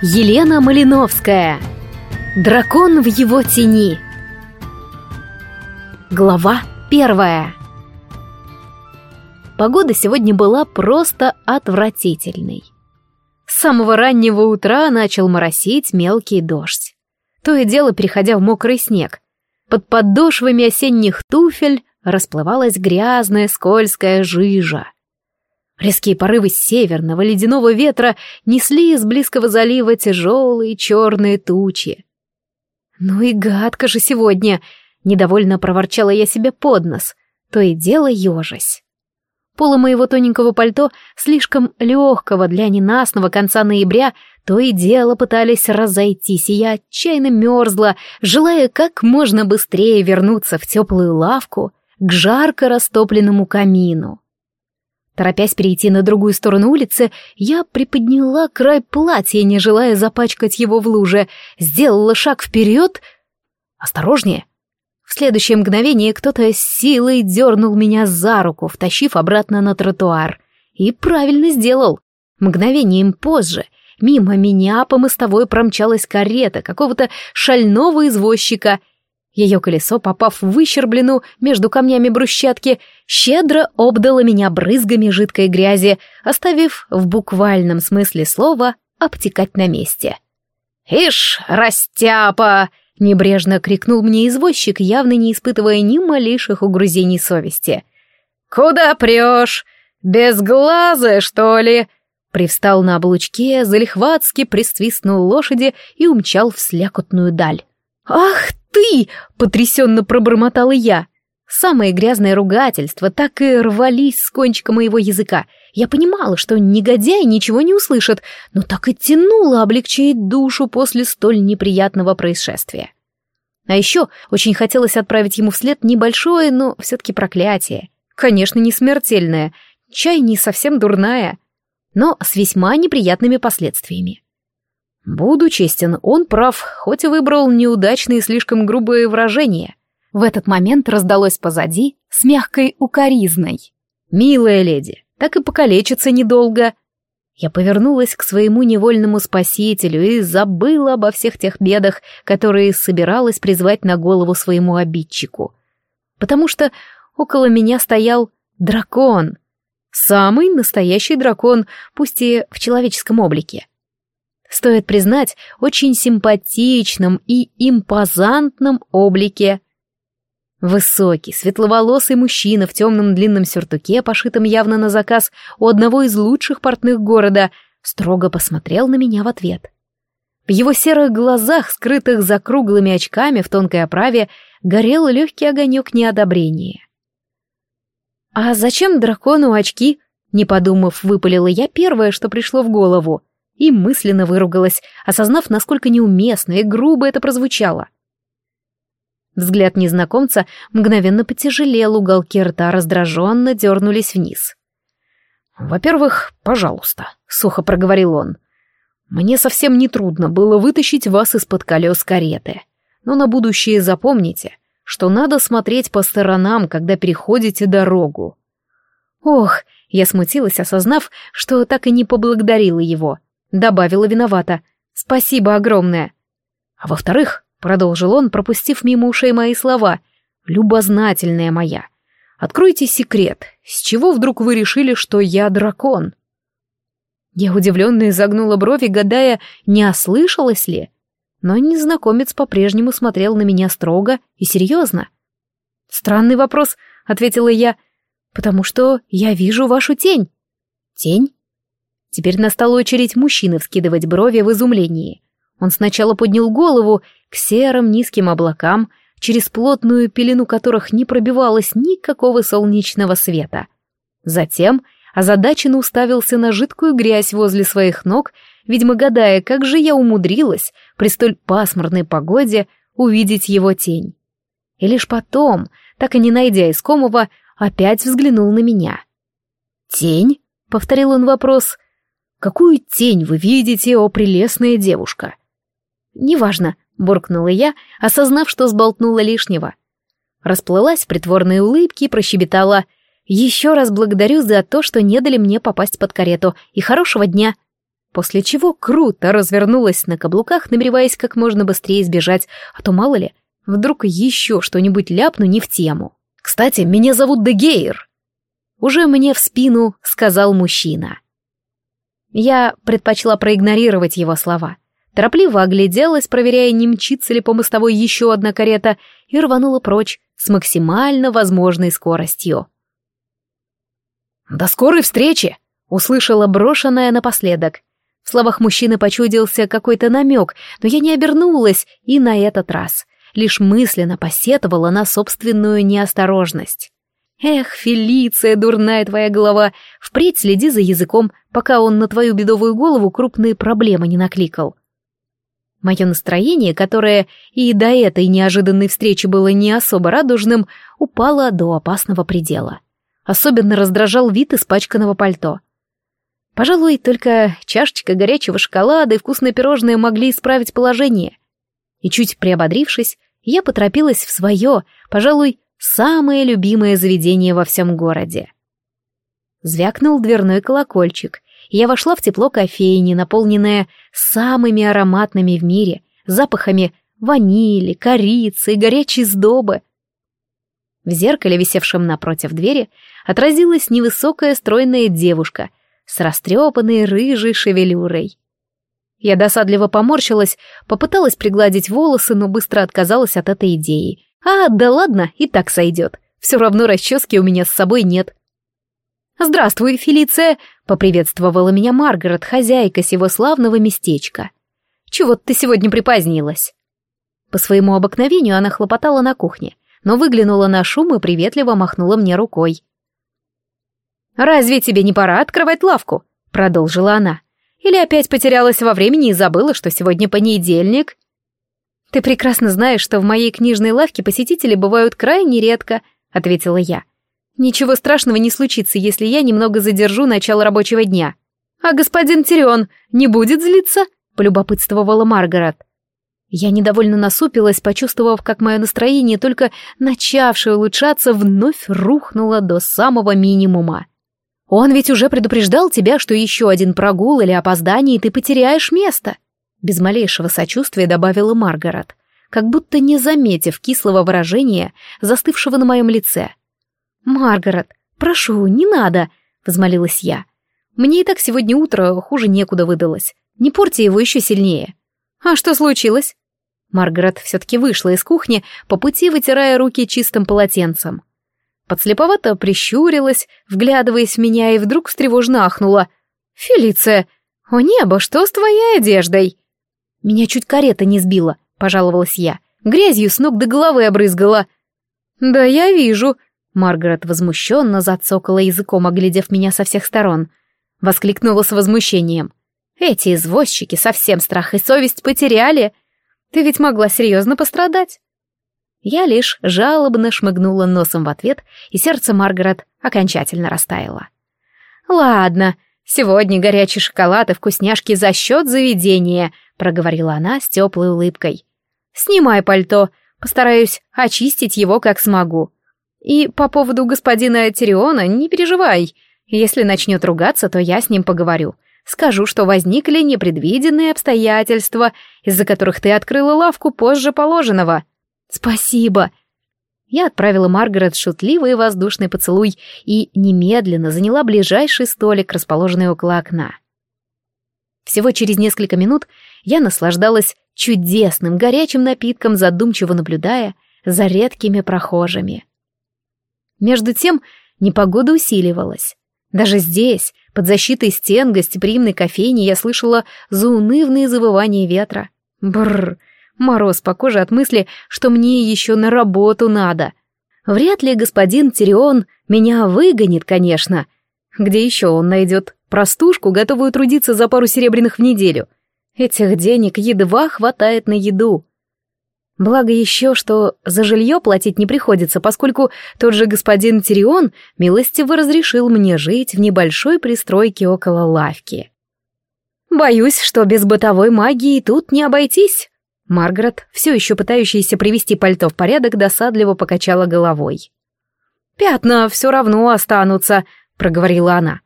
Елена Малиновская. Дракон в его тени. Глава первая. Погода сегодня была просто отвратительной. С самого раннего утра начал моросить мелкий дождь. То и дело переходя в мокрый снег. Под подошвами осенних туфель расплывалась грязная скользкая жижа. Резкие порывы северного ледяного ветра несли из близкого залива тяжелые черные тучи. «Ну и гадко же сегодня!» — недовольно проворчала я себе под нос, то и дело ежась. Полы моего тоненького пальто, слишком легкого для ненастного конца ноября, то и дело пытались разойтись, и я отчаянно мерзла, желая как можно быстрее вернуться в теплую лавку к жарко растопленному камину. Торопясь перейти на другую сторону улицы, я приподняла край платья, не желая запачкать его в луже, сделала шаг вперед. Осторожнее. В следующее мгновение кто-то с силой дернул меня за руку, втащив обратно на тротуар. И правильно сделал. Мгновением позже мимо меня по мостовой промчалась карета какого-то шального извозчика — ее колесо, попав в выщербленную между камнями брусчатки, щедро обдало меня брызгами жидкой грязи, оставив в буквальном смысле слова обтекать на месте. «Ишь, растяпа!» — небрежно крикнул мне извозчик, явно не испытывая ни малейших угрызений совести. «Куда прешь? Безглазая, что ли?» Привстал на облучке, залихватски присвистнул лошади и умчал в слякотную даль. «Ах ты!» — потрясенно пробормотала я. Самое грязное ругательство так и рвались с кончика моего языка. Я понимала, что негодяй ничего не услышит, но так и тянуло облегчить душу после столь неприятного происшествия. А еще очень хотелось отправить ему вслед небольшое, но все-таки проклятие. Конечно, не смертельное, чай не совсем дурная, но с весьма неприятными последствиями. Буду честен, он прав, хоть и выбрал неудачные и слишком грубые выражения. В этот момент раздалось позади с мягкой укоризной. «Милая леди, так и покалечиться недолго». Я повернулась к своему невольному спасителю и забыла обо всех тех бедах, которые собиралась призвать на голову своему обидчику. Потому что около меня стоял дракон. Самый настоящий дракон, пусть и в человеческом облике. Стоит признать, очень симпатичном и импозантном облике. Высокий, светловолосый мужчина в темном длинном сюртуке, пошитом явно на заказ у одного из лучших портных города, строго посмотрел на меня в ответ. В его серых глазах, скрытых за круглыми очками в тонкой оправе, горел легкий огонек неодобрения. «А зачем дракону очки?» Не подумав, выпалила я первое, что пришло в голову и мысленно выругалась, осознав, насколько неуместно и грубо это прозвучало. Взгляд незнакомца мгновенно потяжелел, уголки рта раздраженно дернулись вниз. «Во-первых, пожалуйста», — сухо проговорил он. «Мне совсем не трудно было вытащить вас из-под колес кареты. Но на будущее запомните, что надо смотреть по сторонам, когда переходите дорогу». «Ох», — я смутилась, осознав, что так и не поблагодарила его. Добавила виновата. Спасибо огромное. А во-вторых, продолжил он, пропустив мимо ушей мои слова, любознательная моя, откройте секрет, с чего вдруг вы решили, что я дракон? Я удивленно изогнула брови, гадая, не ослышалась ли. Но незнакомец по-прежнему смотрел на меня строго и серьезно. «Странный вопрос», — ответила я, — «потому что я вижу вашу тень». «Тень?» Теперь настала очередь мужчины вскидывать брови в изумлении. Он сначала поднял голову к серым низким облакам, через плотную пелену которых не пробивалось никакого солнечного света. Затем озадаченно уставился на жидкую грязь возле своих ног, видимо, гадая, как же я умудрилась при столь пасмурной погоде увидеть его тень. И лишь потом, так и не найдя искомого, опять взглянул на меня. «Тень?» — повторил он вопрос — Какую тень вы видите, о прелестная девушка?» «Неважно», — буркнула я, осознав, что сболтнула лишнего. Расплылась в притворной улыбке и прощебетала. «Еще раз благодарю за то, что не дали мне попасть под карету, и хорошего дня». после чего круто развернулась на каблуках, намереваясь как можно быстрее сбежать, а то мало ли, вдруг еще что-нибудь ляпну не в тему. «Кстати, меня зовут Дегейр!» Уже мне в спину сказал мужчина. Я предпочла проигнорировать его слова. Торопливо огляделась, проверяя, не мчится ли по мостовой еще одна карета, и рванула прочь с максимально возможной скоростью. «До скорой встречи!» — услышала брошенная напоследок. В словах мужчины почудился какой-то намек, но я не обернулась и на этот раз. Лишь мысленно посетовала на собственную неосторожность. Эх, Фелиция, дурная твоя голова, впредь следи за языком, пока он на твою бедовую голову крупные проблемы не накликал. Мое настроение, которое и до этой неожиданной встречи было не особо радужным, упало до опасного предела. Особенно раздражал вид испачканного пальто. Пожалуй, только чашечка горячего шоколада и вкусное пирожное могли исправить положение. И чуть приободрившись, я поторопилась в свое, пожалуй, самое любимое заведение во всем городе. Звякнул дверной колокольчик, и я вошла в тепло кофейни, наполненное самыми ароматными в мире запахами ванили, корицы и горячей сдобы. В зеркале, висевшем напротив двери, отразилась невысокая стройная девушка с растрепанной рыжей шевелюрой. Я досадливо поморщилась, попыталась пригладить волосы, но быстро отказалась от этой идеи. А, да ладно, и так сойдет. Все равно расчески у меня с собой нет. «Здравствуй, Фелиция!» — поприветствовала меня Маргарет, хозяйка сего славного местечка. «Чего ты сегодня припозднилась?» По своему обыкновению она хлопотала на кухне, но выглянула на шум и приветливо махнула мне рукой. «Разве тебе не пора открывать лавку?» — продолжила она. «Или опять потерялась во времени и забыла, что сегодня понедельник?» «Ты прекрасно знаешь, что в моей книжной лавке посетители бывают крайне редко», — ответила я. «Ничего страшного не случится, если я немного задержу начало рабочего дня». «А господин Тирион не будет злиться?» — полюбопытствовала Маргарет. Я недовольно насупилась, почувствовав, как мое настроение, только начавшее улучшаться, вновь рухнуло до самого минимума. «Он ведь уже предупреждал тебя, что еще один прогул или опоздание, и ты потеряешь место», без малейшего сочувствия добавила Маргарет, как будто не заметив кислого выражения, застывшего на моем лице. «Маргарет, прошу, не надо!» — возмолилась я. «Мне и так сегодня утро хуже некуда выдалось. Не порти его еще сильнее». «А что случилось?» Маргарет все-таки вышла из кухни, по пути вытирая руки чистым полотенцем. Подслеповато прищурилась, вглядываясь в меня, и вдруг встревожно ахнула. «Фелиция! О небо, что с твоей одеждой?» Меня чуть карета не сбила, пожаловалась я. Грязью с ног до головы обрызгала. Да я вижу. Маргарет возмущенно зацокала языком, оглядев меня со всех сторон. Воскликнула с возмущением. Эти извозчики совсем страх и совесть потеряли. Ты ведь могла серьезно пострадать. Я лишь жалобно шмыгнула носом в ответ, и сердце Маргарет окончательно растаяло. «Ладно, сегодня горячий шоколад и вкусняшки за счет заведения», проговорила она с теплой улыбкой. «Снимай пальто, постараюсь очистить его как смогу. И по поводу господина Тириона не переживай. Если начнет ругаться, то я с ним поговорю. Скажу, что возникли непредвиденные обстоятельства, из-за которых ты открыла лавку позже положенного. Спасибо!» Я отправила Маргарет шутливый и воздушный поцелуй и немедленно заняла ближайший столик, расположенный около окна. Всего через несколько минут я наслаждалась чудесным горячим напитком, задумчиво наблюдая за редкими прохожими. Между тем непогода усиливалась. Даже здесь, под защитой стен гостеприимной кофейни, я слышала заунывные завывания ветра. Бррр, мороз по коже от мысли, что мне еще на работу надо. Вряд ли господин Тирион меня выгонит, конечно. Где еще он найдет Простушку, готовую трудиться за пару серебряных в неделю. Этих денег едва хватает на еду. Благо еще, что за жилье платить не приходится, поскольку тот же господин Тирион милостиво разрешил мне жить в небольшой пристройке около лавки. Боюсь, что без бытовой магии тут не обойтись. Маргарет, все еще пытающаяся привести пальто в порядок, досадливо покачала головой. «Пятна все равно останутся», — проговорила она.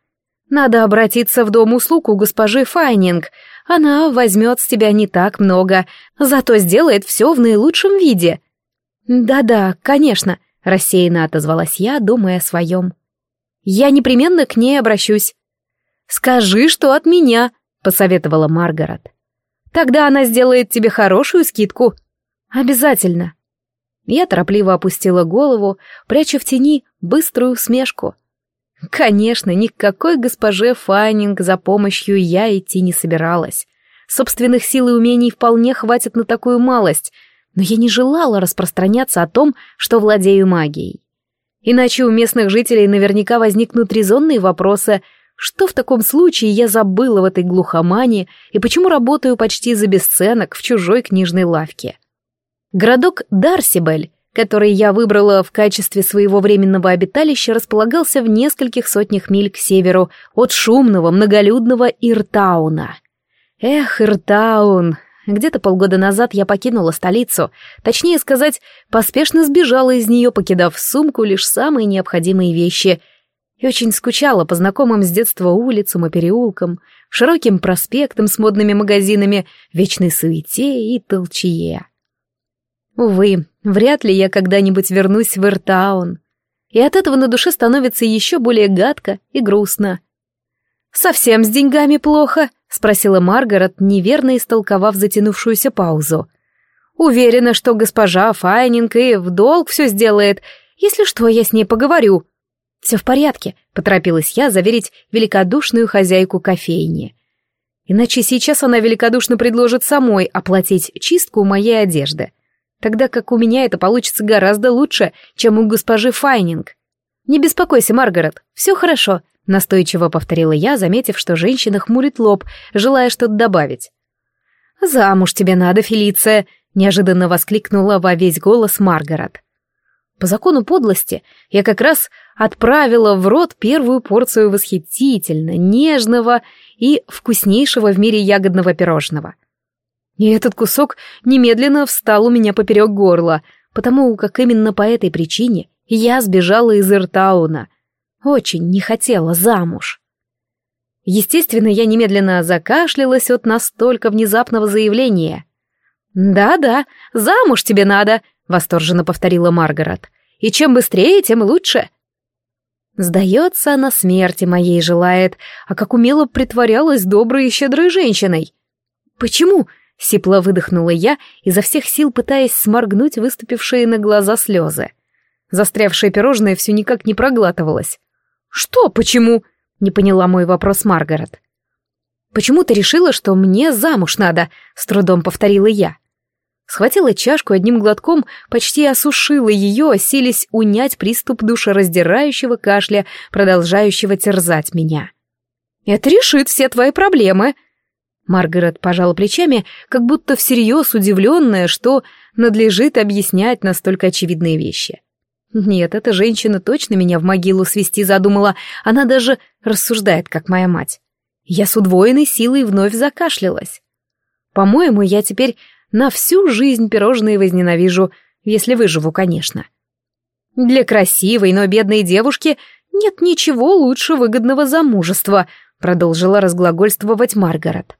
Надо обратиться в дом услуг у госпожи Файнинг. Она возьмет с тебя не так много, зато сделает все в наилучшем виде. Да-да, конечно, рассеянно отозвалась я, думая о своем. Я непременно к ней обращусь. Скажи, что от меня, посоветовала Маргарет. Тогда она сделает тебе хорошую скидку. Обязательно. Я торопливо опустила голову, пряча в тени быструю усмешку. Конечно, ни к какой госпоже Файнинг за помощью я идти не собиралась. Собственных сил и умений вполне хватит на такую малость, но я не желала распространяться о том, что владею магией. Иначе у местных жителей наверняка возникнут резонные вопросы, что в таком случае я забыла в этой глухомане и почему работаю почти за бесценок в чужой книжной лавке. Городок Дарсибель который я выбрала в качестве своего временного обиталища, располагался в нескольких сотнях миль к северу от шумного, многолюдного Иртауна. Эх, Иртаун! Где-то полгода назад я покинула столицу, точнее сказать, поспешно сбежала из нее, покидав в сумку лишь самые необходимые вещи, и очень скучала по знакомым с детства улицам и переулкам, широким проспектам с модными магазинами, вечной суете и толчье. Увы, вряд ли я когда-нибудь вернусь в Иртаун. И от этого на душе становится еще более гадко и грустно. «Совсем с деньгами плохо?» — спросила Маргарет, неверно истолковав затянувшуюся паузу. «Уверена, что госпожа Файнинг и в долг все сделает. Если что, я с ней поговорю». «Все в порядке», — поторопилась я заверить великодушную хозяйку кофейни. Иначе сейчас она великодушно предложит самой оплатить чистку моей одежды тогда как у меня это получится гораздо лучше, чем у госпожи Файнинг. «Не беспокойся, Маргарет, все хорошо», — настойчиво повторила я, заметив, что женщина хмурит лоб, желая что-то добавить. «Замуж тебе надо, Фелиция», — неожиданно воскликнула во весь голос Маргарет. По закону подлости я как раз отправила в рот первую порцию восхитительно, нежного и вкуснейшего в мире ягодного пирожного. И этот кусок немедленно встал у меня поперек горла, потому как именно по этой причине я сбежала из Иртауна. Очень не хотела замуж. Естественно, я немедленно закашлялась от настолько внезапного заявления. «Да-да, замуж тебе надо», — восторженно повторила Маргарет. «И чем быстрее, тем лучше». Сдается, она смерти моей желает, а как умело притворялась доброй и щедрой женщиной. «Почему?» Сипло выдохнула я, изо всех сил пытаясь сморгнуть выступившие на глаза слезы. Застрявшее пирожное все никак не проглатывалось. «Что? Почему?» — не поняла мой вопрос Маргарет. «Почему ты решила, что мне замуж надо?» — с трудом повторила я. Схватила чашку одним глотком, почти осушила ее, осились унять приступ душераздирающего кашля, продолжающего терзать меня. «Это решит все твои проблемы», Маргарет пожала плечами, как будто всерьез удивленная, что надлежит объяснять настолько очевидные вещи. Нет, эта женщина точно меня в могилу свести задумала, она даже рассуждает, как моя мать. Я с удвоенной силой вновь закашлялась. По-моему, я теперь на всю жизнь пирожные возненавижу, если выживу, конечно. Для красивой, но бедной девушки нет ничего лучше выгодного замужества, продолжила разглагольствовать Маргарет.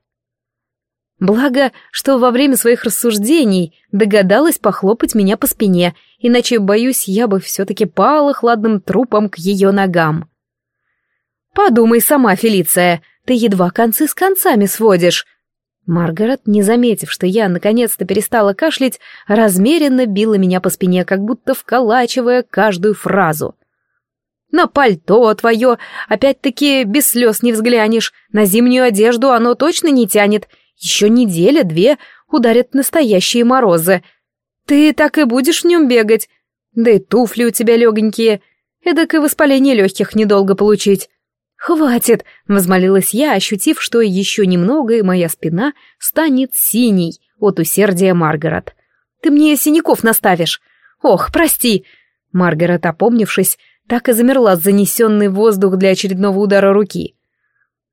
Благо, что во время своих рассуждений догадалась похлопать меня по спине, иначе, боюсь, я бы все-таки пала хладным трупом к ее ногам. «Подумай сама, Фелиция, ты едва концы с концами сводишь». Маргарет, не заметив, что я наконец-то перестала кашлять, размеренно била меня по спине, как будто вколачивая каждую фразу. «На пальто твое, опять-таки, без слез не взглянешь, на зимнюю одежду оно точно не тянет, еще неделя-две ударят настоящие морозы. Ты так и будешь в нем бегать. Да и туфли у тебя легонькие. Эдак и воспаление легких недолго получить. «Хватит!» — возмолилась я, ощутив, что еще немного, и моя спина станет синей от усердия Маргарет. «Ты мне синяков наставишь! Ох, прости!» Маргарет, опомнившись, так и замерла занесенный воздух для очередного удара руки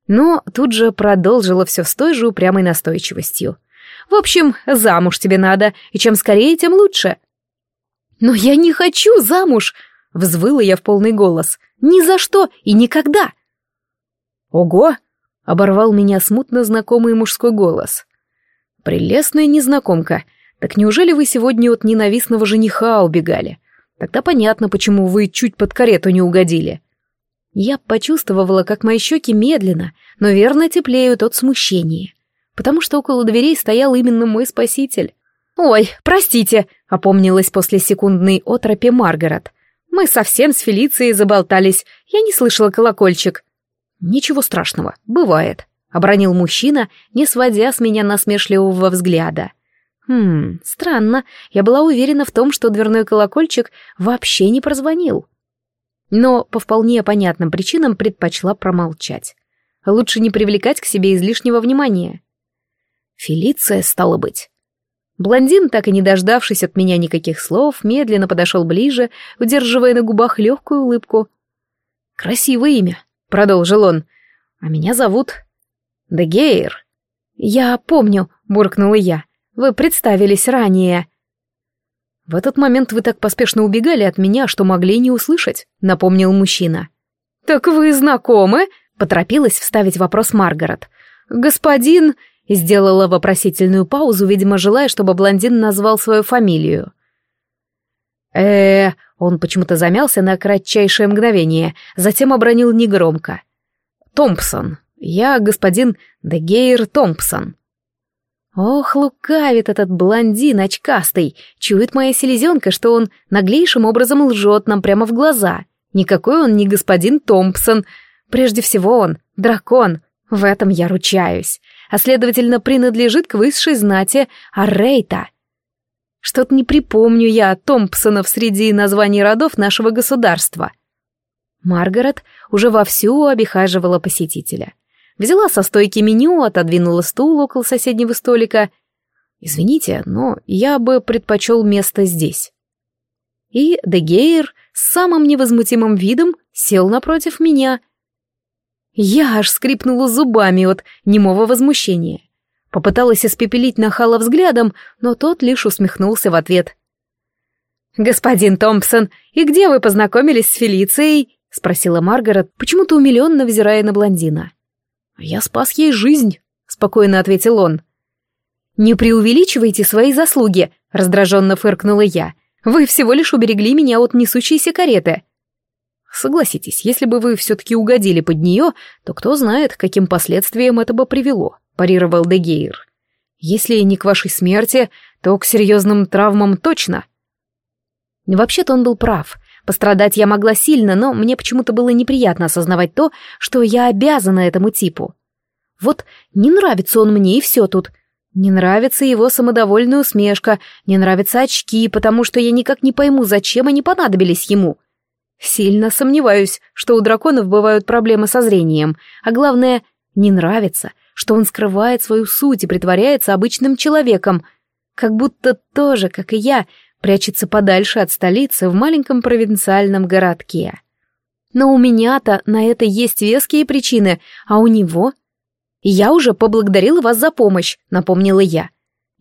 но тут же продолжила все с той же упрямой настойчивостью. «В общем, замуж тебе надо, и чем скорее, тем лучше». «Но я не хочу замуж!» — взвыла я в полный голос. «Ни за что и никогда!» Ого! Оборвал меня смутно знакомый мужской голос. Прелестная незнакомка. Так неужели вы сегодня от ненавистного жениха убегали? Тогда понятно, почему вы чуть под карету не угодили. Я почувствовала, как мои щеки медленно, но верно теплеют от смущения, потому что около дверей стоял именно мой спаситель. «Ой, простите», — опомнилась после секундной отропи Маргарет. «Мы совсем с Фелицией заболтались, я не слышала колокольчик». «Ничего страшного, бывает», — обронил мужчина, не сводя с меня насмешливого взгляда. «Хм, странно, я была уверена в том, что дверной колокольчик вообще не прозвонил» но по вполне понятным причинам предпочла промолчать. Лучше не привлекать к себе излишнего внимания. Фелиция, стало быть. Блондин, так и не дождавшись от меня никаких слов, медленно подошел ближе, удерживая на губах легкую улыбку. «Красивое имя», — продолжил он. «А меня зовут Дегейр». «Я помню», — буркнула я. «Вы представились ранее». «В этот момент вы так поспешно убегали от меня, что могли не услышать», — напомнил мужчина. «Так вы знакомы?» — поторопилась вставить вопрос Маргарет. «Господин...» — сделала вопросительную паузу, видимо, желая, чтобы блондин назвал свою фамилию. Э он почему-то замялся на кратчайшее мгновение, затем обронил негромко. «Томпсон. Я господин Дегейр Томпсон». Ох, лукавит этот блондин очкастый, чует моя селезенка, что он наглейшим образом лжет нам прямо в глаза. Никакой он не господин Томпсон. Прежде всего он дракон, в этом я ручаюсь, а следовательно принадлежит к высшей знати Аррейта. Что-то не припомню я Томпсонов среди названий родов нашего государства. Маргарет уже вовсю обихаживала посетителя. Взяла со стойки меню, отодвинула стул около соседнего столика. «Извините, но я бы предпочел место здесь». И Дегейр с самым невозмутимым видом сел напротив меня. Я аж скрипнула зубами от немого возмущения. Попыталась испепелить нахала взглядом, но тот лишь усмехнулся в ответ. «Господин Томпсон, и где вы познакомились с Фелицией?» — спросила Маргарет, почему-то умиленно взирая на блондина. «Я спас ей жизнь», — спокойно ответил он. «Не преувеличивайте свои заслуги», — раздраженно фыркнула я. «Вы всего лишь уберегли меня от несущейся кареты». «Согласитесь, если бы вы все-таки угодили под нее, то кто знает, каким последствиям это бы привело», — парировал Дегейр. «Если не к вашей смерти, то к серьезным травмам точно». Вообще-то он был прав. Пострадать я могла сильно, но мне почему-то было неприятно осознавать то, что я обязана этому типу. Вот не нравится он мне, и все тут. Не нравится его самодовольная усмешка, не нравятся очки, потому что я никак не пойму, зачем они понадобились ему. Сильно сомневаюсь, что у драконов бывают проблемы со зрением, а главное, не нравится, что он скрывает свою суть и притворяется обычным человеком, как будто тоже, как и я, прячется подальше от столицы в маленьком провинциальном городке. Но у меня-то на это есть веские причины, а у него... «Я уже поблагодарила вас за помощь», — напомнила я.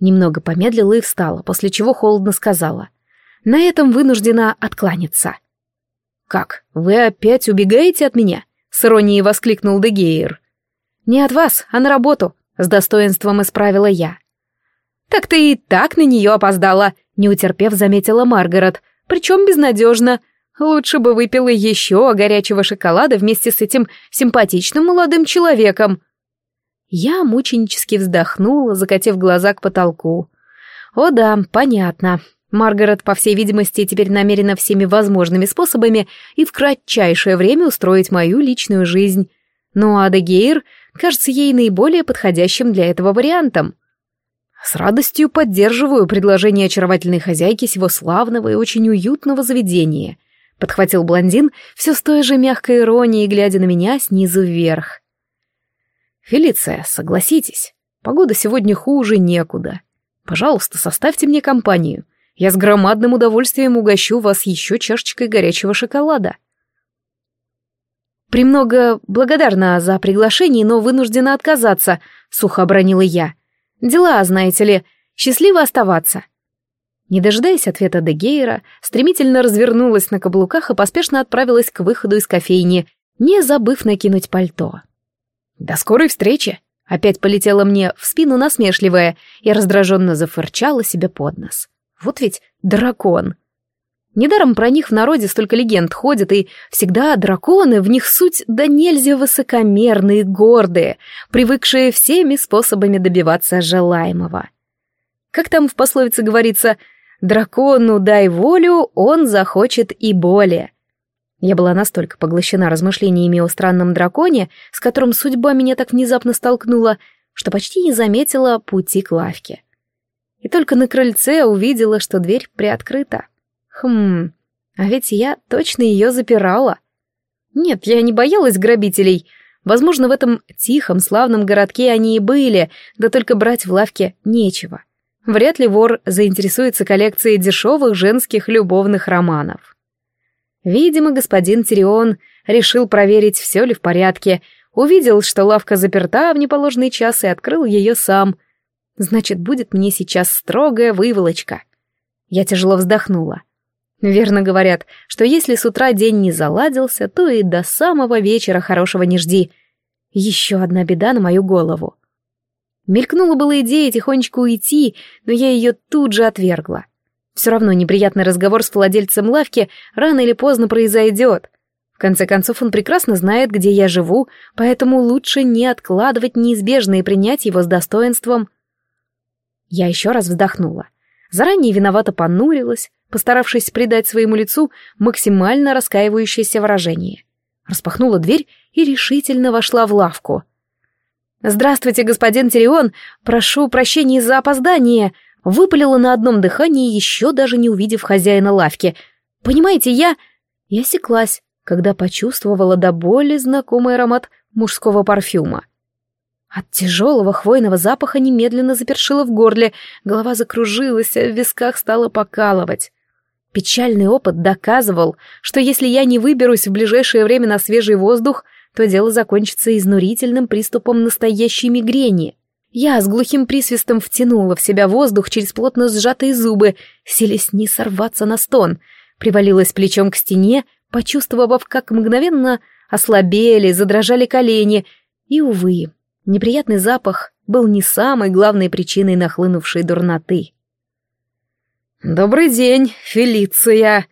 Немного помедлила и встала, после чего холодно сказала. «На этом вынуждена откланяться». «Как, вы опять убегаете от меня?» — с иронией воскликнул Дегейр. «Не от вас, а на работу», — с достоинством исправила я. «Так ты и так на нее опоздала», не утерпев, заметила Маргарет. Причем безнадежно. Лучше бы выпила еще горячего шоколада вместе с этим симпатичным молодым человеком. Я мученически вздохнула, закатив глаза к потолку. О да, понятно. Маргарет, по всей видимости, теперь намерена всеми возможными способами и в кратчайшее время устроить мою личную жизнь. Но Адегейр кажется ей наиболее подходящим для этого вариантом. С радостью поддерживаю предложение очаровательной хозяйки сего славного и очень уютного заведения. Подхватил блондин все с той же мягкой иронией, глядя на меня снизу вверх. Фелиция, согласитесь, погода сегодня хуже некуда. Пожалуйста, составьте мне компанию. Я с громадным удовольствием угощу вас еще чашечкой горячего шоколада. «Премного благодарна за приглашение, но вынуждена отказаться», — сухо обронила я. Дела, знаете ли, счастливо оставаться. Не дожидаясь ответа Дегейра, стремительно развернулась на каблуках и поспешно отправилась к выходу из кофейни, не забыв накинуть пальто. До скорой встречи! Опять полетела мне в спину насмешливая и раздраженно зафырчала себе под нос. Вот ведь дракон. Недаром про них в народе столько легенд ходит, и всегда драконы в них суть да нельзя высокомерные, гордые, привыкшие всеми способами добиваться желаемого. Как там в пословице говорится, дракону дай волю, он захочет и более. Я была настолько поглощена размышлениями о странном драконе, с которым судьба меня так внезапно столкнула, что почти не заметила пути к лавке. И только на крыльце увидела, что дверь приоткрыта. Хм, а ведь я точно ее запирала. Нет, я не боялась грабителей. Возможно, в этом тихом, славном городке они и были, да только брать в лавке нечего. Вряд ли вор заинтересуется коллекцией дешевых женских любовных романов. Видимо, господин Тирион решил проверить, все ли в порядке, увидел, что лавка заперта в неположенный час и открыл ее сам. Значит, будет мне сейчас строгая выволочка. Я тяжело вздохнула. Верно говорят, что если с утра день не заладился, то и до самого вечера хорошего не жди. Еще одна беда на мою голову. Мелькнула была идея тихонечко уйти, но я ее тут же отвергла. Все равно неприятный разговор с владельцем лавки рано или поздно произойдет. В конце концов, он прекрасно знает, где я живу, поэтому лучше не откладывать неизбежное и принять его с достоинством. Я еще раз вздохнула. Заранее виновато понурилась, постаравшись придать своему лицу максимально раскаивающееся выражение. Распахнула дверь и решительно вошла в лавку. «Здравствуйте, господин Тирион! Прошу прощения за опоздание!» Выпалила на одном дыхании, еще даже не увидев хозяина лавки. «Понимаете, я...» Я осеклась, когда почувствовала до боли знакомый аромат мужского парфюма. От тяжелого хвойного запаха немедленно запершило в горле, голова закружилась, а в висках стало покалывать. Печальный опыт доказывал, что если я не выберусь в ближайшее время на свежий воздух, то дело закончится изнурительным приступом настоящей мигрени. Я с глухим присвистом втянула в себя воздух через плотно сжатые зубы, селись не сорваться на стон, привалилась плечом к стене, почувствовав, как мгновенно ослабели, задрожали колени, и, увы, неприятный запах был не самой главной причиной нахлынувшей дурноты. «Добрый день, Фелиция!»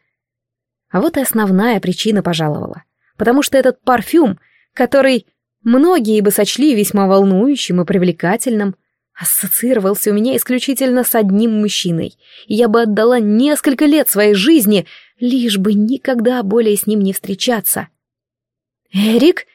А вот и основная причина пожаловала. Потому что этот парфюм, который многие бы сочли весьма волнующим и привлекательным, ассоциировался у меня исключительно с одним мужчиной, и я бы отдала несколько лет своей жизни, лишь бы никогда более с ним не встречаться. «Эрик?»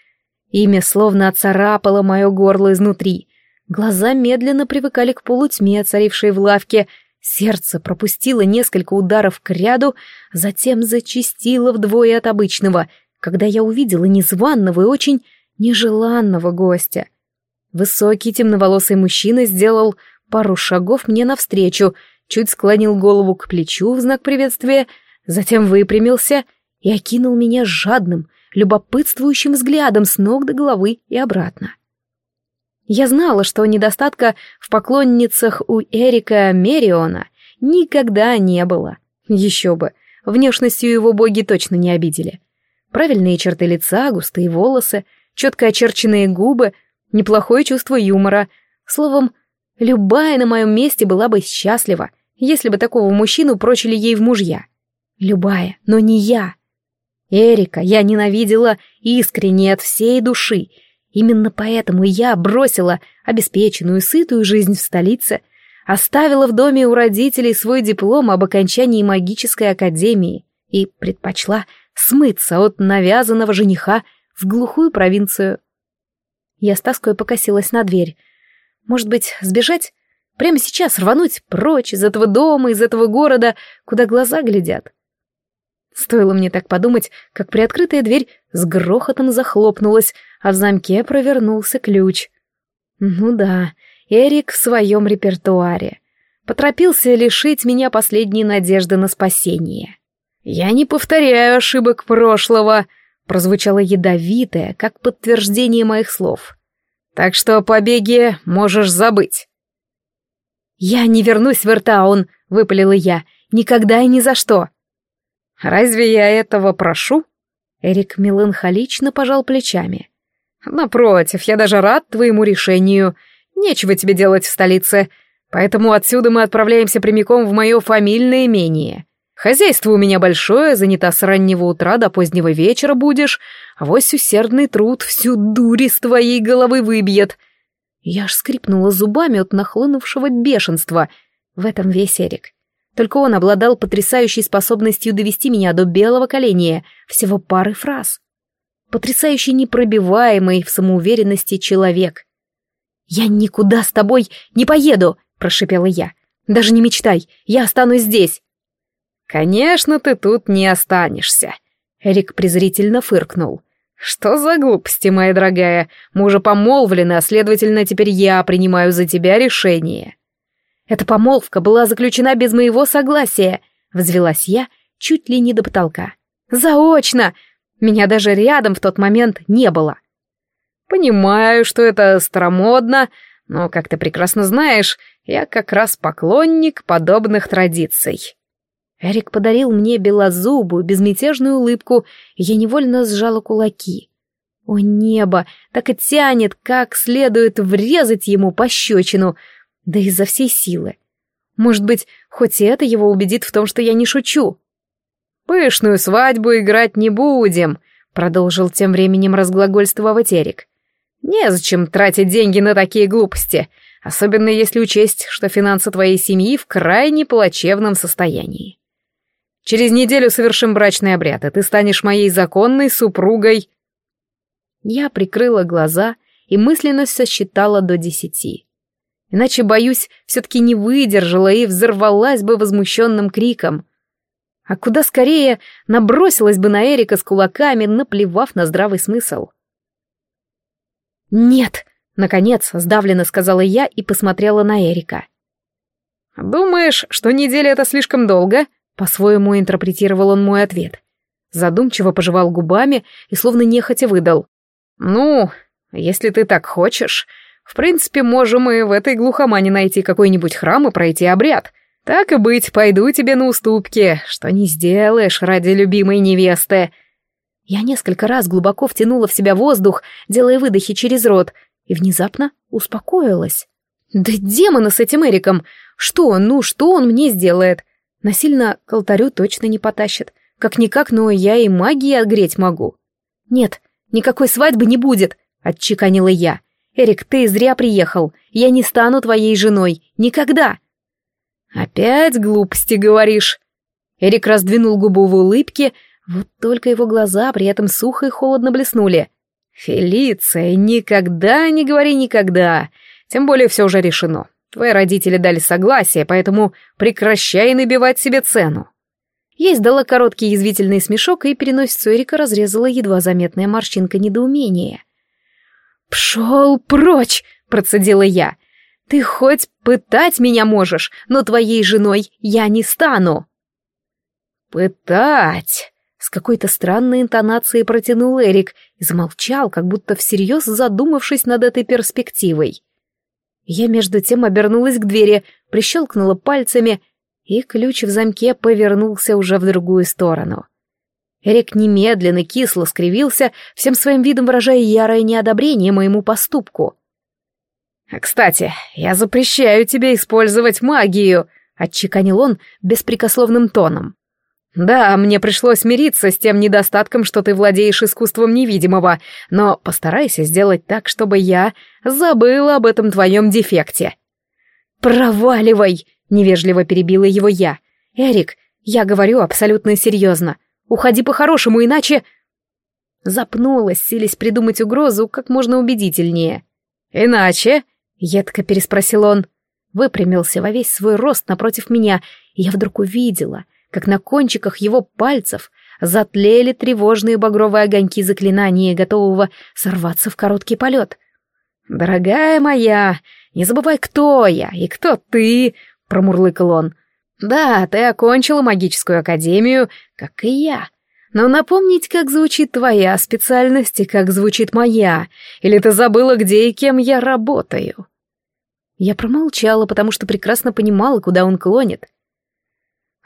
Имя словно оцарапало мое горло изнутри. Глаза медленно привыкали к полутьме, царившей в лавке, Сердце пропустило несколько ударов к ряду, затем зачастило вдвое от обычного, когда я увидела незваного и очень нежеланного гостя. Высокий темноволосый мужчина сделал пару шагов мне навстречу, чуть склонил голову к плечу в знак приветствия, затем выпрямился и окинул меня жадным, любопытствующим взглядом с ног до головы и обратно. Я знала, что недостатка в поклонницах у Эрика Мериона никогда не было. Еще бы, внешностью его боги точно не обидели. Правильные черты лица, густые волосы, четко очерченные губы, неплохое чувство юмора. Словом, любая на моем месте была бы счастлива, если бы такого мужчину прочили ей в мужья. Любая, но не я. Эрика я ненавидела искренне от всей души, Именно поэтому я бросила обеспеченную, сытую жизнь в столице, оставила в доме у родителей свой диплом об окончании магической академии и предпочла смыться от навязанного жениха в глухую провинцию. Я с тоской покосилась на дверь. Может быть, сбежать? Прямо сейчас рвануть прочь из этого дома, из этого города, куда глаза глядят. Стоило мне так подумать, как приоткрытая дверь с грохотом захлопнулась, а в замке провернулся ключ. Ну да, Эрик в своем репертуаре. Поторопился лишить меня последней надежды на спасение. «Я не повторяю ошибок прошлого», — прозвучало ядовитое, как подтверждение моих слов. «Так что о побеге можешь забыть». «Я не вернусь в Иртаун», — выпалила я, — «никогда и ни за что». «Разве я этого прошу?» Эрик меланхолично пожал плечами. Напротив, я даже рад твоему решению. Нечего тебе делать в столице. Поэтому отсюда мы отправляемся прямиком в мое фамильное имение. Хозяйство у меня большое, занята с раннего утра до позднего вечера будешь, а вось усердный труд всю дурь из твоей головы выбьет. Я аж скрипнула зубами от нахлынувшего бешенства. В этом весь Эрик. Только он обладал потрясающей способностью довести меня до белого коленя всего пары фраз. Потрясающий непробиваемый в самоуверенности человек. «Я никуда с тобой не поеду!» — прошипела я. «Даже не мечтай, я останусь здесь!» «Конечно, ты тут не останешься!» Эрик презрительно фыркнул. «Что за глупости, моя дорогая? Мы уже помолвлены, а следовательно, теперь я принимаю за тебя решение». Эта помолвка была заключена без моего согласия, взвелась я чуть ли не до потолка. Заочно! Меня даже рядом в тот момент не было. Понимаю, что это старомодно, но, как ты прекрасно знаешь, я как раз поклонник подобных традиций. Эрик подарил мне белозубую, безмятежную улыбку, и я невольно сжала кулаки. О небо, так и тянет, как следует врезать ему пощечину, да изо всей силы. Может быть, хоть и это его убедит в том, что я не шучу. «Пышную свадьбу играть не будем», — продолжил тем временем разглагольствовать Эрик. «Незачем тратить деньги на такие глупости, особенно если учесть, что финансы твоей семьи в крайне плачевном состоянии. Через неделю совершим брачный обряд, и ты станешь моей законной супругой». Я прикрыла глаза и мысленно сосчитала до десяти. Иначе, боюсь, все-таки не выдержала и взорвалась бы возмущенным криком. А куда скорее набросилась бы на Эрика с кулаками, наплевав на здравый смысл. «Нет!» — наконец сдавленно сказала я и посмотрела на Эрика. «Думаешь, что неделя — это слишком долго?» — по-своему интерпретировал он мой ответ. Задумчиво пожевал губами и словно нехотя выдал. «Ну, если ты так хочешь, в принципе, можем и в этой глухомане найти какой-нибудь храм и пройти обряд. Так и быть, пойду тебе на уступки, что не сделаешь ради любимой невесты». Я несколько раз глубоко втянула в себя воздух, делая выдохи через рот, и внезапно успокоилась. «Да демона с этим Эриком! Что ну, что он мне сделает? Насильно к алтарю точно не потащит. Как-никак, но я и магией отгреть могу». «Нет, никакой свадьбы не будет», — отчеканила я. Эрик, ты зря приехал. Я не стану твоей женой. Никогда. Опять глупости говоришь. Эрик раздвинул губу в улыбке, вот только его глаза при этом сухо и холодно блеснули. Фелиция, никогда не говори никогда. Тем более все уже решено. Твои родители дали согласие, поэтому прекращай набивать себе цену. Я издала короткий язвительный смешок, и переносицу Эрика разрезала едва заметная морщинка недоумения. «Пшел прочь!» — процедила я. «Ты хоть пытать меня можешь, но твоей женой я не стану!» «Пытать!» — с какой-то странной интонацией протянул Эрик и замолчал, как будто всерьез задумавшись над этой перспективой. Я между тем обернулась к двери, прищелкнула пальцами, и ключ в замке повернулся уже в другую сторону. Эрик немедленно кисло скривился, всем своим видом выражая ярое неодобрение моему поступку. «А, «Кстати, я запрещаю тебе использовать магию», — отчеканил он беспрекословным тоном. «Да, мне пришлось смириться с тем недостатком, что ты владеешь искусством невидимого, но постарайся сделать так, чтобы я забыла об этом твоем дефекте». «Проваливай!» — невежливо перебила его я. «Эрик, я говорю абсолютно серьезно. Уходи по-хорошему, иначе...» Запнулась, силясь придумать угрозу как можно убедительнее. «Иначе?» — едко переспросил он. Выпрямился во весь свой рост напротив меня, и я вдруг увидела, как на кончиках его пальцев затлели тревожные багровые огоньки заклинания, готового сорваться в короткий полет. «Дорогая моя, не забывай, кто я и кто ты!» — промурлыкал он. Да, ты окончила магическую академию, как и я. Но напомнить, как звучит твоя специальность и как звучит моя, или ты забыла, где и кем я работаю?» Я промолчала, потому что прекрасно понимала, куда он клонит.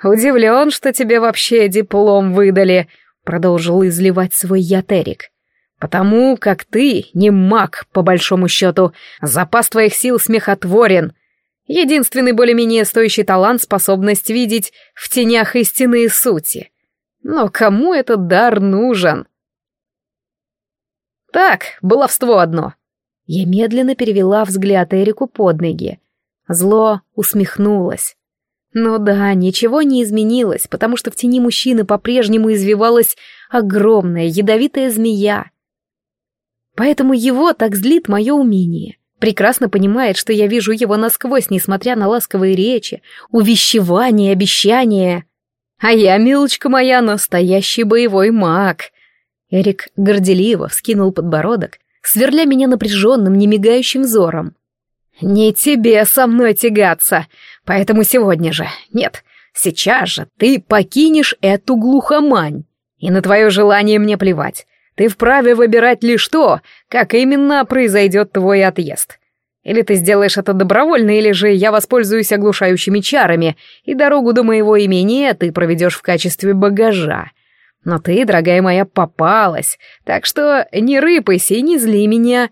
«Удивлен, что тебе вообще диплом выдали», — продолжил изливать свой ятерик. Потому как ты не маг, по большому счету, запас твоих сил смехотворен. Единственный более-менее стоящий талант — способность видеть в тенях истинные сути. Но кому этот дар нужен? Так, баловство одно. Я медленно перевела взгляд Эрику под ноги. Зло усмехнулось. Ну да, ничего не изменилось, потому что в тени мужчины по-прежнему извивалась огромная ядовитая змея. Поэтому его так злит мое умение. Прекрасно понимает, что я вижу его насквозь, несмотря на ласковые речи, увещевания, обещания. А я, милочка моя, настоящий боевой маг. Эрик горделиво вскинул подбородок, сверля меня напряженным, немигающим взором. «Не тебе со мной тягаться, поэтому сегодня же, нет, сейчас же ты покинешь эту глухомань, и на твое желание мне плевать. Ты вправе выбирать лишь то, как именно произойдет твой отъезд. Или ты сделаешь это добровольно, или же я воспользуюсь оглушающими чарами, и дорогу до моего имения ты проведешь в качестве багажа. Но ты, дорогая моя, попалась, так что не рыпайся и не зли меня».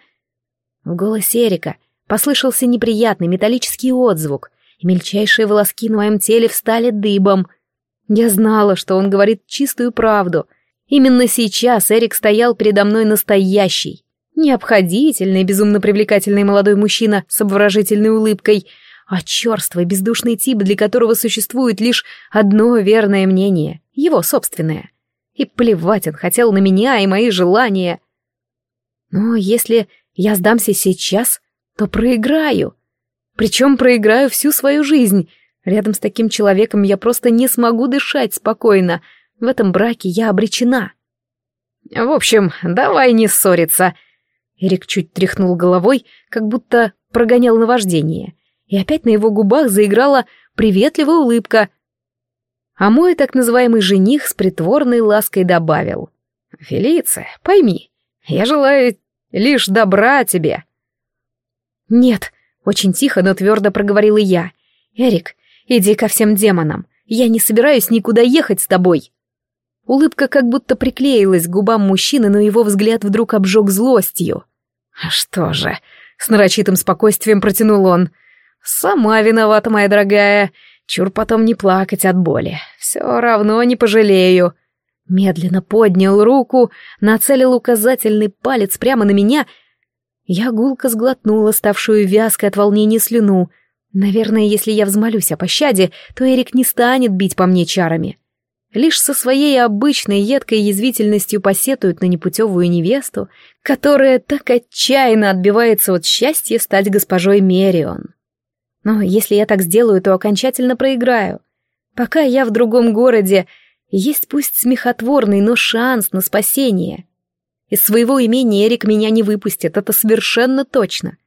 В голосе Эрика послышался неприятный металлический отзвук, и мельчайшие волоски на моем теле встали дыбом. Я знала, что он говорит чистую правду — Именно сейчас Эрик стоял передо мной настоящий, необходительный, безумно привлекательный молодой мужчина с обворожительной улыбкой, а черствый, бездушный тип, для которого существует лишь одно верное мнение, его собственное. И плевать он хотел на меня и мои желания. Но если я сдамся сейчас, то проиграю. Причем проиграю всю свою жизнь. Рядом с таким человеком я просто не смогу дышать спокойно — в этом браке я обречена. В общем, давай не ссориться. Эрик чуть тряхнул головой, как будто прогонял наваждение. И опять на его губах заиграла приветливая улыбка. А мой так называемый жених с притворной лаской добавил. «Фелиция, пойми, я желаю лишь добра тебе». «Нет», — очень тихо, но твердо проговорила я. «Эрик, иди ко всем демонам. Я не собираюсь никуда ехать с тобой». Улыбка как будто приклеилась к губам мужчины, но его взгляд вдруг обжег злостью. «А «Что же?» — с нарочитым спокойствием протянул он. «Сама виновата, моя дорогая. Чур потом не плакать от боли. Все равно не пожалею». Медленно поднял руку, нацелил указательный палец прямо на меня. Я гулко сглотнула ставшую вязкой от волнения слюну. Наверное, если я взмолюсь о пощаде, то Эрик не станет бить по мне чарами лишь со своей обычной едкой язвительностью посетует на непутевую невесту, которая так отчаянно отбивается от счастья стать госпожой Мерион. Но если я так сделаю, то окончательно проиграю. Пока я в другом городе, есть пусть смехотворный, но шанс на спасение. Из своего имения Эрик меня не выпустит, это совершенно точно.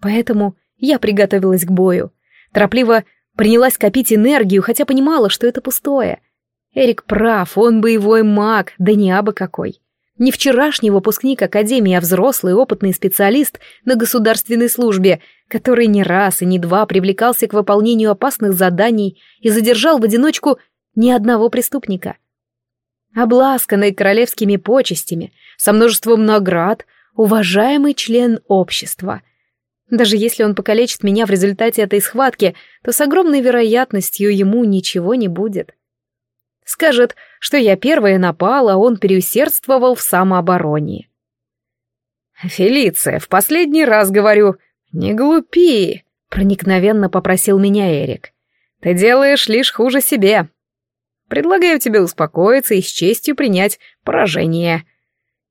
Поэтому я приготовилась к бою. Торопливо принялась копить энергию, хотя понимала, что это пустое — Эрик прав, он боевой маг, да не абы какой. Не вчерашний выпускник Академии, а взрослый опытный специалист на государственной службе, который не раз и не два привлекался к выполнению опасных заданий и задержал в одиночку ни одного преступника. Обласканный королевскими почестями, со множеством наград, уважаемый член общества. Даже если он покалечит меня в результате этой схватки, то с огромной вероятностью ему ничего не будет. Скажет, что я первая напала, а он переусердствовал в самообороне. «Фелиция, в последний раз говорю, не глупи», — проникновенно попросил меня Эрик. «Ты делаешь лишь хуже себе. Предлагаю тебе успокоиться и с честью принять поражение».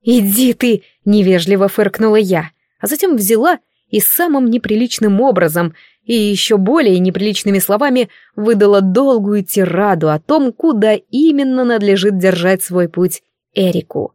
«Иди ты!» — невежливо фыркнула я, а затем взяла и самым неприличным образом и еще более неприличными словами выдала долгую тираду о том, куда именно надлежит держать свой путь Эрику.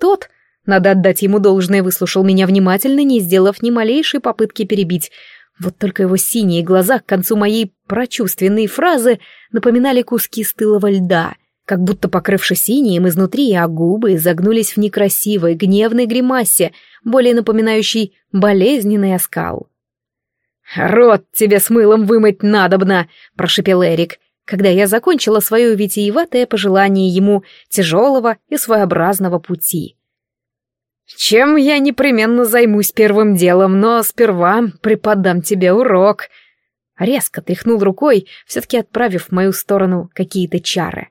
Тот, надо отдать ему должное, выслушал меня внимательно, не сделав ни малейшей попытки перебить. Вот только его синие глаза к концу моей прочувственной фразы напоминали куски стылого льда, как будто покрывшись синим изнутри, а губы загнулись в некрасивой, гневной гримасе, более напоминающей болезненный оскал. «Рот тебе с мылом вымыть надобно!» — прошипел Эрик, когда я закончила свое витиеватое пожелание ему тяжелого и своеобразного пути. Чем я непременно займусь первым делом, но сперва преподам тебе урок. Резко тряхнул рукой, все-таки отправив в мою сторону какие-то чары.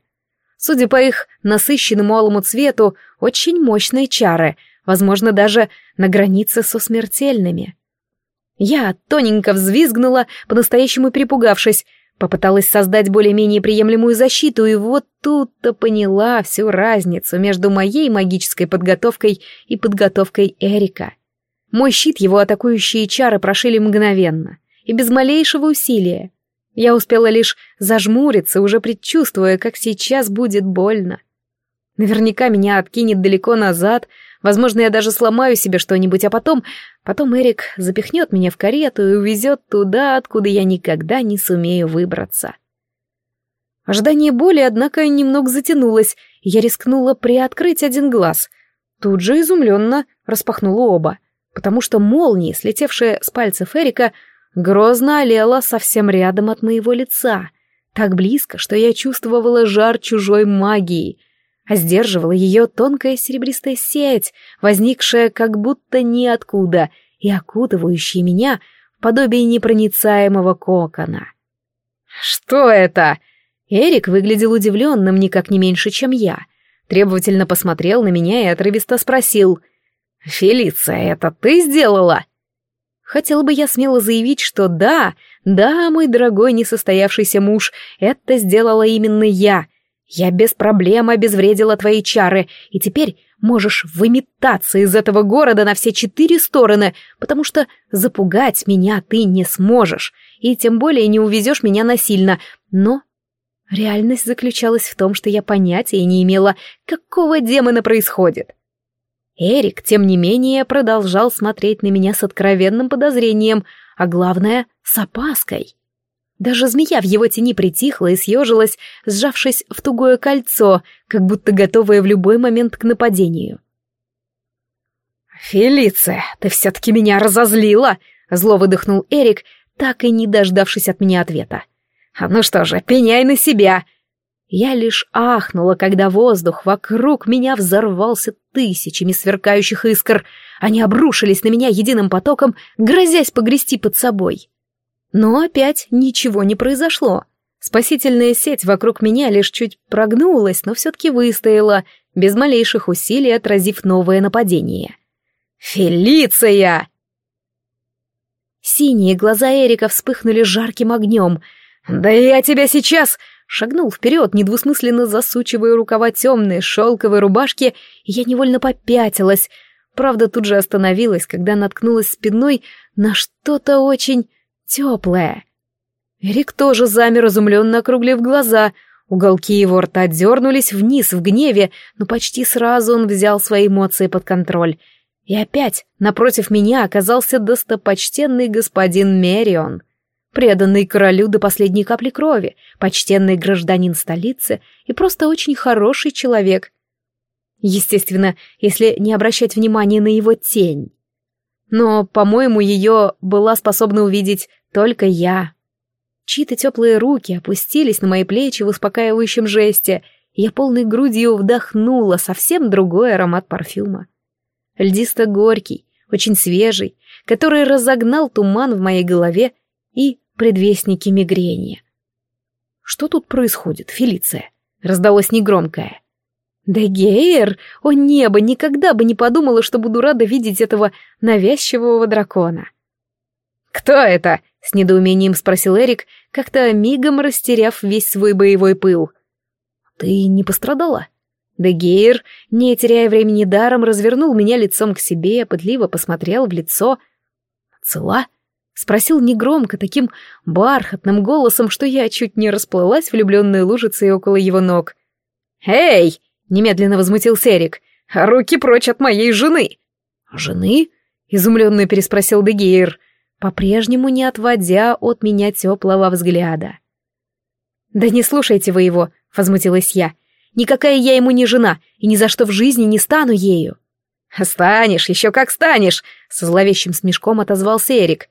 Судя по их насыщенному алому цвету, очень мощные чары, возможно, даже на границе со смертельными. Я тоненько взвизгнула, по-настоящему перепугавшись, Попыталась создать более-менее приемлемую защиту, и вот тут-то поняла всю разницу между моей магической подготовкой и подготовкой Эрика. Мой щит его атакующие чары прошили мгновенно и без малейшего усилия. Я успела лишь зажмуриться, уже предчувствуя, как сейчас будет больно. Наверняка меня откинет далеко назад, возможно, я даже сломаю себе что-нибудь, а потом Потом Эрик запихнет меня в карету и увезет туда, откуда я никогда не сумею выбраться. Ожидание боли, однако, немного затянулось, и я рискнула приоткрыть один глаз. Тут же изумленно распахнула оба, потому что молния, слетевшая с пальцев Эрика, грозно олела совсем рядом от моего лица, так близко, что я чувствовала жар чужой магии, а сдерживала ее тонкая серебристая сеть, возникшая как будто ниоткуда и окутывающая меня в подобие непроницаемого кокона. «Что это?» Эрик выглядел удивленным никак не меньше, чем я. Требовательно посмотрел на меня и отрывисто спросил. «Фелиция, это ты сделала?» Хотела бы я смело заявить, что да, да, мой дорогой несостоявшийся муж, это сделала именно я — я без проблем обезвредила твои чары, и теперь можешь выметаться из этого города на все четыре стороны, потому что запугать меня ты не сможешь, и тем более не увезешь меня насильно. Но реальность заключалась в том, что я понятия не имела, какого демона происходит. Эрик, тем не менее, продолжал смотреть на меня с откровенным подозрением, а главное — с опаской. Даже змея в его тени притихла и съежилась, сжавшись в тугое кольцо, как будто готовая в любой момент к нападению. «Фелиция, ты все-таки меня разозлила!» — зло выдохнул Эрик, так и не дождавшись от меня ответа. «А ну что же, пеняй на себя!» Я лишь ахнула, когда воздух вокруг меня взорвался тысячами сверкающих искр. Они обрушились на меня единым потоком, грозясь погрести под собой. Но опять ничего не произошло. Спасительная сеть вокруг меня лишь чуть прогнулась, но все-таки выстояла, без малейших усилий отразив новое нападение. «Фелиция!» Синие глаза Эрика вспыхнули жарким огнем. «Да я тебя сейчас!» Шагнул вперед, недвусмысленно засучивая рукава темной шелковой рубашки, и я невольно попятилась. Правда, тут же остановилась, когда наткнулась спиной на что-то очень теплое. Эрик тоже замер, изумленно округлив глаза. Уголки его рта дернулись вниз в гневе, но почти сразу он взял свои эмоции под контроль. И опять напротив меня оказался достопочтенный господин Мерион, преданный королю до последней капли крови, почтенный гражданин столицы и просто очень хороший человек. Естественно, если не обращать внимания на его тень. Но, по-моему, ее была способна увидеть только я. Чьи-то теплые руки опустились на мои плечи в успокаивающем жесте, и я полной грудью вдохнула совсем другой аромат парфюма. Льдисто-горький, очень свежий, который разогнал туман в моей голове и предвестники мигрени. «Что тут происходит, Фелиция?» — раздалось негромкое. Да Гейр, о небо, никогда бы не подумала, что буду рада видеть этого навязчивого дракона. «Кто это?» — с недоумением спросил Эрик, как-то мигом растеряв весь свой боевой пыл. «Ты не пострадала?» Дегейр, не теряя времени даром, развернул меня лицом к себе, пытливо посмотрел в лицо. «Цела?» — спросил негромко, таким бархатным голосом, что я чуть не расплылась влюбленной лужицей около его ног. «Эй!» Немедленно возмутился Эрик. «Руки прочь от моей жены!» «Жены?» — изумленно переспросил Дегейр, по-прежнему не отводя от меня теплого взгляда. «Да не слушайте вы его», — возмутилась я. «Никакая я ему не жена, и ни за что в жизни не стану ею». «Станешь, еще как станешь!» — со зловещим смешком отозвался Эрик.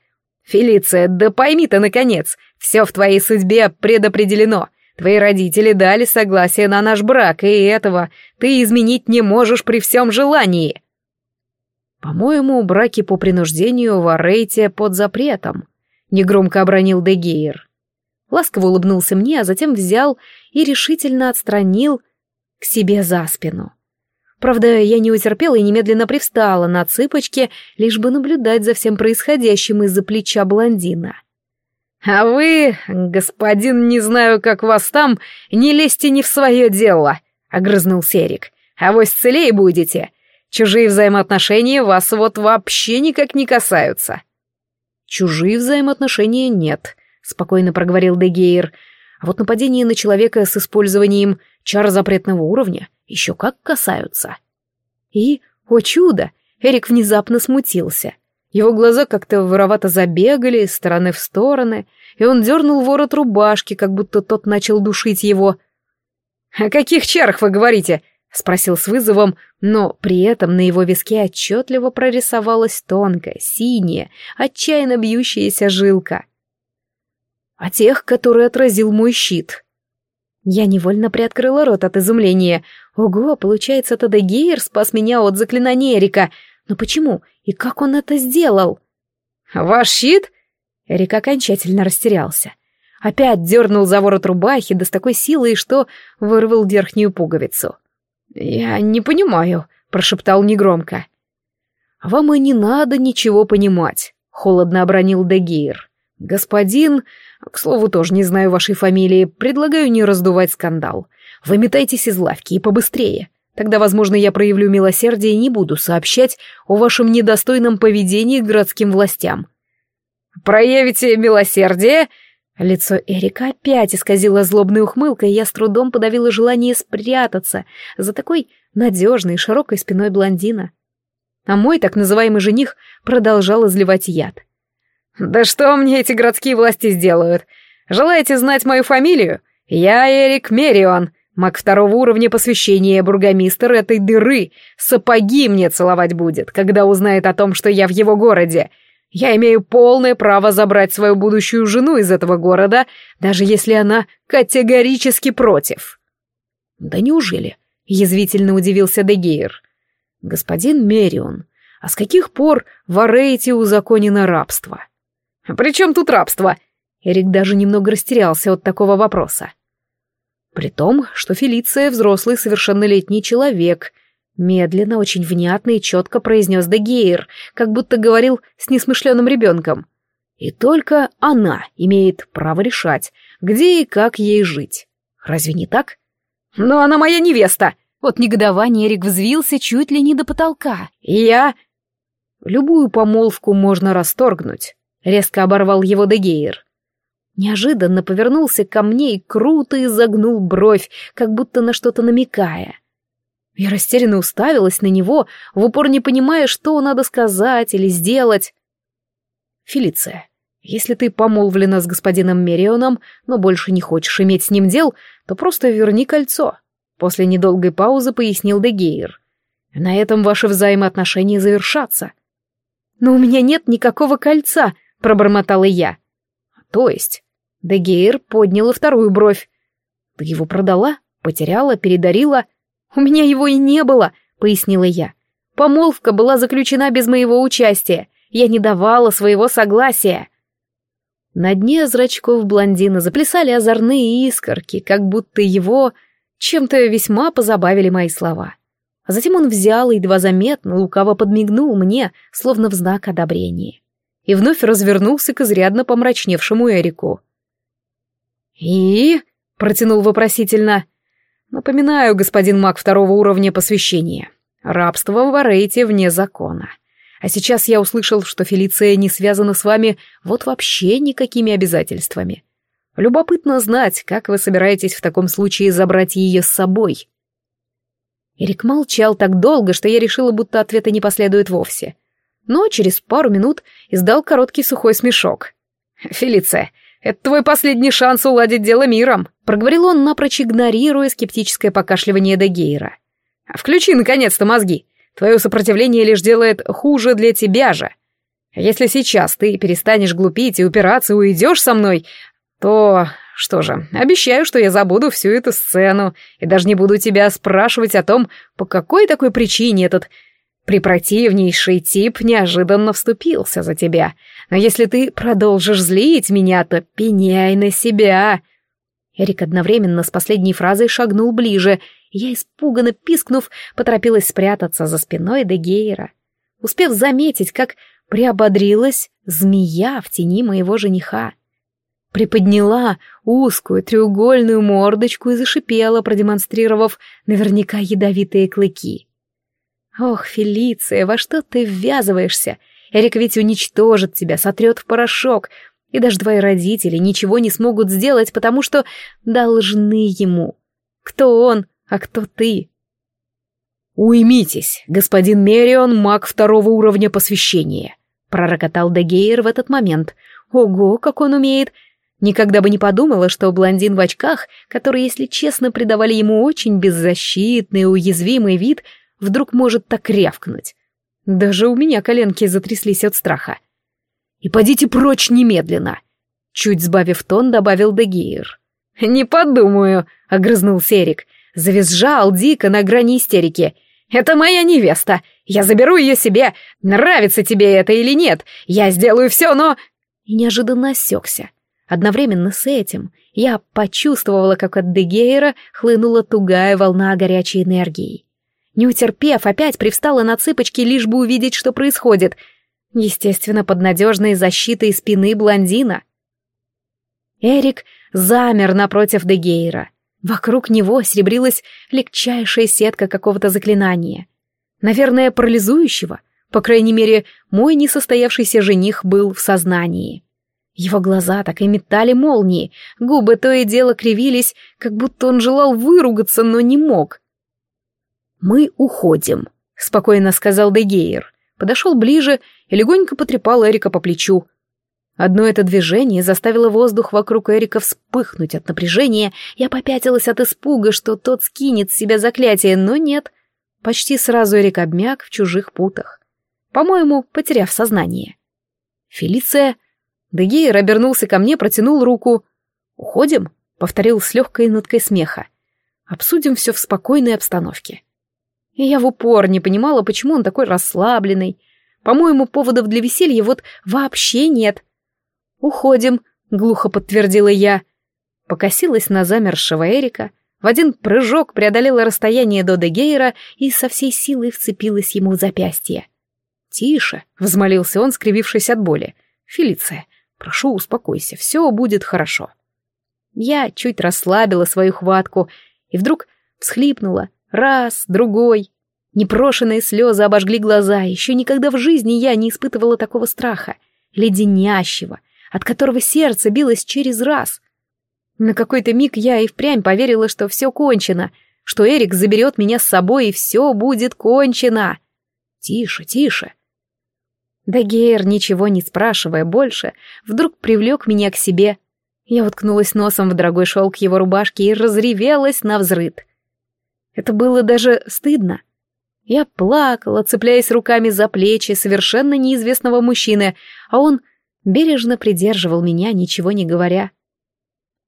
«Фелиция, да пойми ты, наконец, все в твоей судьбе предопределено. Твои родители дали согласие на наш брак, и этого ты изменить не можешь при всем желании». По-моему, браки по принуждению в Арейте под запретом. Негромко обронил Дегейр. Ласково улыбнулся мне, а затем взял и решительно отстранил к себе за спину. Правда, я не утерпела и немедленно привстала на цыпочки, лишь бы наблюдать за всем происходящим из-за плеча блондина. «А вы, господин, не знаю, как вас там, не лезьте не в свое дело», — огрызнулся Эрик. «А вы целее будете. Чужие взаимоотношения вас вот вообще никак не касаются». «Чужие взаимоотношения нет», — спокойно проговорил Дегейр. «А вот нападение на человека с использованием чар запретного уровня еще как касаются». И, о чудо, Эрик внезапно смутился. Его глаза как-то воровато забегали из стороны в стороны, и он дернул ворот рубашки, как будто тот начал душить его. «О каких чарах вы говорите?» — спросил с вызовом, но при этом на его виске отчетливо прорисовалась тонкая, синяя, отчаянно бьющаяся жилка. «О тех, которые отразил мой щит». Я невольно приоткрыла рот от изумления. Ого, получается, Тадегейр спас меня от заклинания Эрика. Но почему? И как он это сделал? «Ваш щит?» Эрик окончательно растерялся. Опять дернул за ворот рубахи, да с такой силой, что вырвал верхнюю пуговицу. «Я не понимаю», — прошептал негромко. «Вам и не надо ничего понимать», — холодно обронил Дегейр. «Господин, к слову, тоже не знаю вашей фамилии, предлагаю не раздувать скандал. Выметайтесь из лавки и побыстрее. Тогда, возможно, я проявлю милосердие и не буду сообщать о вашем недостойном поведении городским властям». «Проявите милосердие?» Лицо Эрика опять исказило злобной ухмылкой, и я с трудом подавила желание спрятаться за такой надежной широкой спиной блондина. А мой так называемый жених продолжал изливать яд. «Да что мне эти городские власти сделают? Желаете знать мою фамилию? Я Эрик Мерион, маг второго уровня посвящения, бургомистр этой дыры. Сапоги мне целовать будет, когда узнает о том, что я в его городе. Я имею полное право забрать свою будущую жену из этого города, даже если она категорически против». «Да неужели?» — язвительно удивился Дегейр. «Господин Мерион, а с каких пор в Арейте узаконено рабство?» «При чем тут рабство?» Эрик даже немного растерялся от такого вопроса. При том, что Фелиция взрослый совершеннолетний человек, медленно, очень внятно и четко произнес Дегейр, как будто говорил с несмышленным ребенком. И только она имеет право решать, где и как ей жить. Разве не так? Но она моя невеста! От негодования Эрик взвился чуть ли не до потолка. Я... Любую помолвку можно расторгнуть, Резко оборвал его Дегейр. Неожиданно повернулся ко мне и круто изогнул бровь, как будто на что-то намекая. Я растерянно уставилась на него, в упор не понимая, что надо сказать или сделать. «Фелиция, если ты помолвлена с господином Мерионом, но больше не хочешь иметь с ним дел, то просто верни кольцо», — после недолгой паузы пояснил Дегейр. «На этом ваши взаимоотношения завершатся». «Но у меня нет никакого кольца», — пробормотала я. «То есть?» Дегейр подняла вторую бровь. «Ты его продала? Потеряла? Передарила?» «У меня его и не было», — пояснила я. «Помолвка была заключена без моего участия. Я не давала своего согласия». На дне зрачков блондина заплясали озорные искорки, как будто его чем-то весьма позабавили мои слова. А затем он взял и едва заметно лукаво подмигнул мне, словно в знак одобрения и вновь развернулся к изрядно помрачневшему Эрику. «И?» — протянул вопросительно. «Напоминаю, господин маг второго уровня посвящения. Рабство в Арейте вне закона. А сейчас я услышал, что Фелиция не связана с вами вот вообще никакими обязательствами. Любопытно знать, как вы собираетесь в таком случае забрать ее с собой». Эрик молчал так долго, что я решила, будто ответа не последует вовсе — но через пару минут издал короткий сухой смешок. «Фелиция, это твой последний шанс уладить дело миром», — проговорил он, напрочь игнорируя скептическое покашливание Дегейра. «Включи, наконец-то, мозги. Твое сопротивление лишь делает хуже для тебя же. Если сейчас ты перестанешь глупить и упираться уйдешь со мной, то... Что же, обещаю, что я забуду всю эту сцену и даже не буду тебя спрашивать о том, по какой такой причине этот Препротивнейший тип неожиданно вступился за тебя. Но если ты продолжишь злить меня, то пеняй на себя. Эрик одновременно с последней фразой шагнул ближе, я, испуганно пискнув, поторопилась спрятаться за спиной Дегейра, успев заметить, как приободрилась змея в тени моего жениха. Приподняла узкую треугольную мордочку и зашипела, продемонстрировав наверняка ядовитые клыки. «Ох, Фелиция, во что ты ввязываешься? Эрик ведь уничтожит тебя, сотрет в порошок, и даже твои родители ничего не смогут сделать, потому что должны ему. Кто он, а кто ты?» «Уймитесь, господин Мерион, маг второго уровня посвящения», — пророкотал Дегейр в этот момент. «Ого, как он умеет!» Никогда бы не подумала, что блондин в очках, которые, если честно, придавали ему очень беззащитный и уязвимый вид, вдруг может так рявкнуть. Даже у меня коленки затряслись от страха. «И подите прочь немедленно!» Чуть сбавив тон, добавил Дегейр. «Не подумаю», — огрызнулся Эрик. Завизжал дико на грани истерики. «Это моя невеста! Я заберу ее себе! Нравится тебе это или нет? Я сделаю все, но...» И неожиданно осекся. Одновременно с этим я почувствовала, как от Дегейра хлынула тугая волна горячей энергии. Не утерпев, опять привстала на цыпочки, лишь бы увидеть, что происходит. Естественно, под надежной защитой спины блондина. Эрик замер напротив Дегейра. Вокруг него серебрилась легчайшая сетка какого-то заклинания. Наверное, парализующего. По крайней мере, мой несостоявшийся жених был в сознании. Его глаза так и метали молнии, губы то и дело кривились, как будто он желал выругаться, но не мог. «Мы уходим», — спокойно сказал Дегейр. Подошел ближе и легонько потрепал Эрика по плечу. Одно это движение заставило воздух вокруг Эрика вспыхнуть от напряжения. Я попятилась от испуга, что тот скинет с себя заклятие, но нет. Почти сразу Эрик обмяк в чужих путах. По-моему, потеряв сознание. Фелиция Дегейр обернулся ко мне, протянул руку. «Уходим?» — повторил с легкой ноткой смеха. «Обсудим все в спокойной обстановке». И я в упор не понимала, почему он такой расслабленный. По-моему, поводов для веселья вот вообще нет. «Уходим», — глухо подтвердила я. Покосилась на замершего Эрика, в один прыжок преодолела расстояние до Дегейра и со всей силой вцепилась ему в запястье. «Тише», — взмолился он, скривившись от боли. «Фелиция, Прошу, успокойся, все будет хорошо. Я чуть расслабила свою хватку и вдруг всхлипнула. Раз, другой. Непрошенные слезы обожгли глаза. Еще никогда в жизни я не испытывала такого страха, леденящего, от которого сердце билось через раз. На какой-то миг я и впрямь поверила, что все кончено, что Эрик заберет меня с собой, и все будет кончено. Тише, тише. Дагейр, ничего не спрашивая больше, вдруг привлек меня к себе. Я уткнулась носом в дорогой шелк его рубашки и разревелась на взрыд. Это было даже стыдно. Я плакала, цепляясь руками за плечи совершенно неизвестного мужчины, а он бережно придерживал меня, ничего не говоря.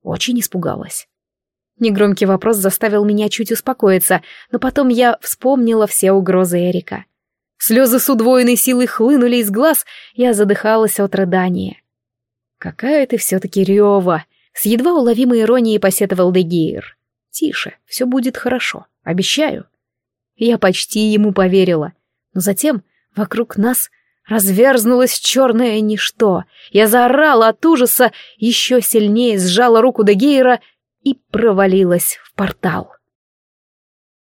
Очень испугалась. Негромкий вопрос заставил меня чуть успокоиться, но потом я вспомнила все угрозы Эрика. Слезы с удвоенной силой хлынули из глаз, я задыхалась от рыдания. «Какая ты все-таки рева!» — с едва уловимой иронией посетовал Дегиер. «Тише, все будет хорошо, обещаю». Я почти ему поверила, но затем вокруг нас разверзнулось черное ничто. Я заорала от ужаса, еще сильнее сжала руку Дегейра и провалилась в портал.